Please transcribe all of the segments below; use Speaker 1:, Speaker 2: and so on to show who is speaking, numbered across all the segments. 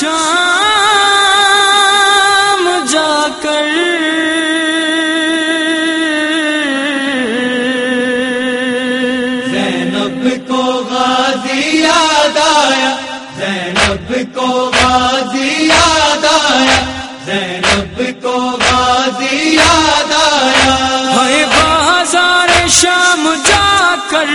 Speaker 1: شام جا کر
Speaker 2: زینب کو غازی یاد آیا زینب کو غازی یاد آیا زینب کو غازی یاد آیا۔
Speaker 1: بازار شام جا کر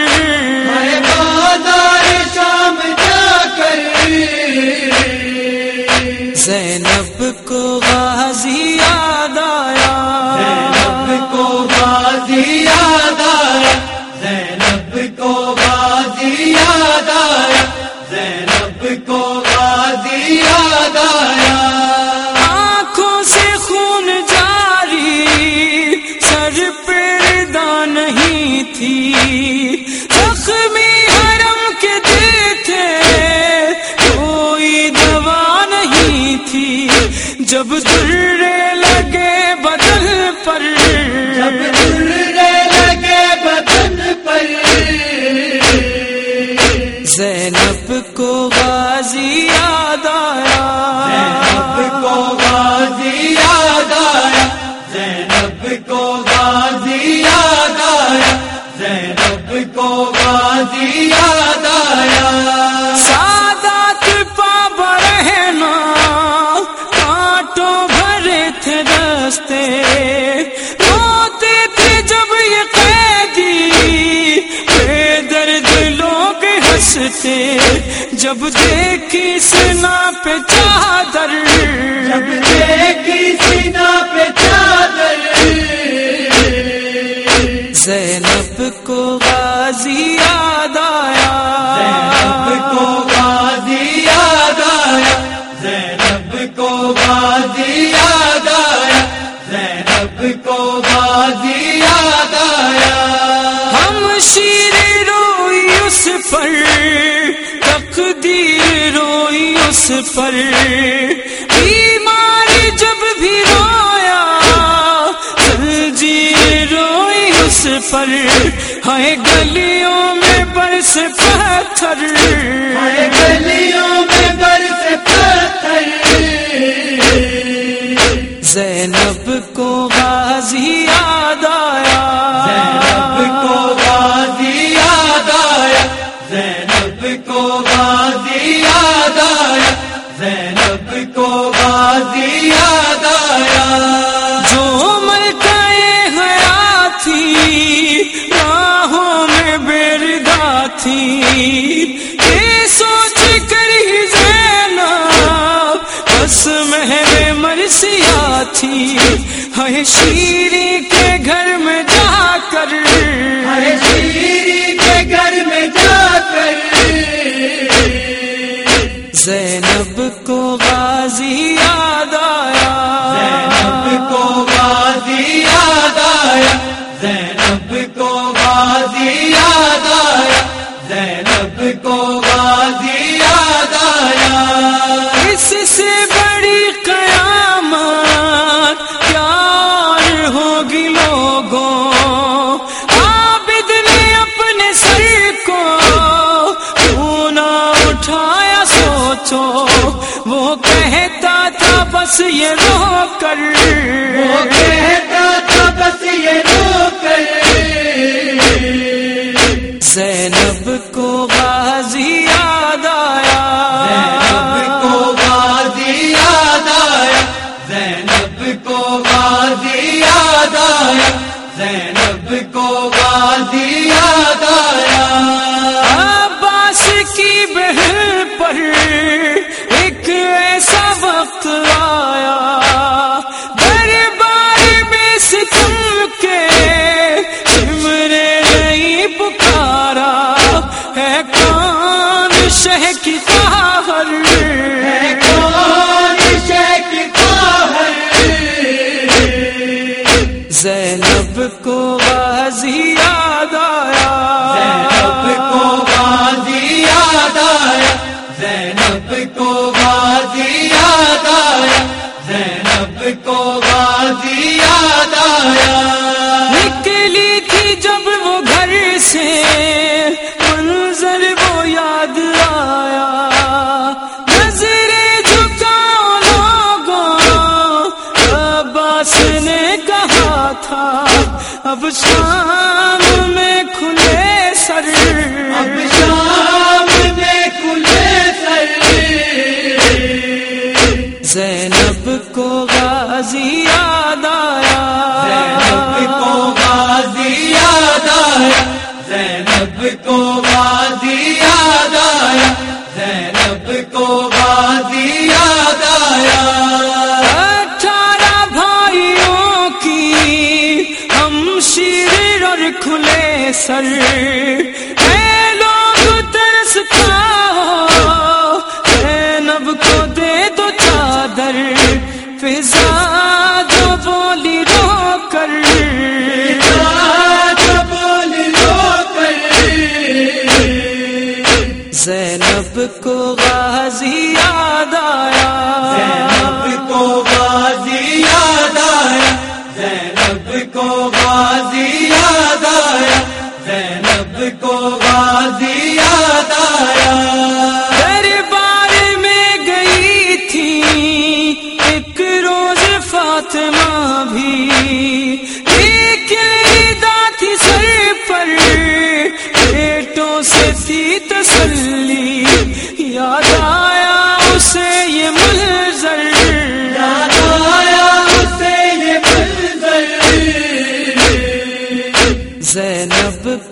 Speaker 1: جب یہ قیدی بے درد لوگ ہنستے جب دیکھی سنا پہ چادر۔
Speaker 2: جب دیکھی سینا پہ چادر۔
Speaker 1: زینب کو غازی یاد آیا۔
Speaker 2: زینب کو غازی یاد آیا۔ زینب کو غازی یاد آیا۔ زینب کو غازی یاد
Speaker 1: پر تقدیر روئی اس پر۔ بیمار جب بھی رویا زنجیر روئی اس پر۔ ہے گلیوں میں برس پتھر۔
Speaker 2: ہر گلیوں میں برس پتھر۔
Speaker 1: زینب کو غازی یاد مرسیا تھی۔ ہے شیری کے گھر میں جا کر۔
Speaker 2: ہر شیری کے گھر میں جا کر۔
Speaker 1: زینب کو غازی یاد آیا۔
Speaker 2: زینب کو غازی یاد آیا۔ زینب کو غازی یاد آیا۔ زینب کو غازی یاد آیا۔
Speaker 1: اس سے وہ کہتا تھا بس یہ رو کر۔
Speaker 2: وہ کہتا تھا بس یہ رو کر۔
Speaker 1: زینب کو کون شہ زینب کو وادی یاد آیا،
Speaker 2: زینب کو وادی یاد آیا۔
Speaker 1: اٹھارہ بھائیوں کی ہم شیر اور کھلے سر غازی یاد آیا؟
Speaker 2: زینب کو غازی یاد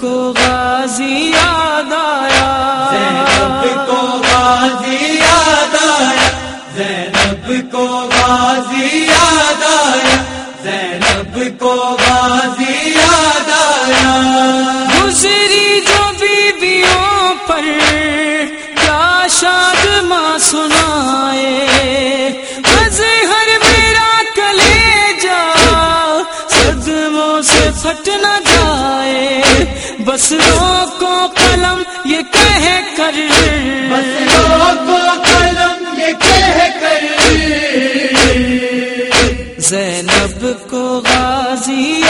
Speaker 2: کو غازی یاد آیا۔ زینب کو غازی یاد آیا۔
Speaker 1: زینب کو غازی یاد آیا۔
Speaker 2: زینب کو غازی یاد آیا۔
Speaker 1: گزری جو بیویوں پر کیا شاد ماں سنائے۔ ہر میرا کلے جا صدموں سے بسروں کو قلم یہ کہہ کر۔ کو قلم یہ کہہ کر۔
Speaker 2: زینب کو غازی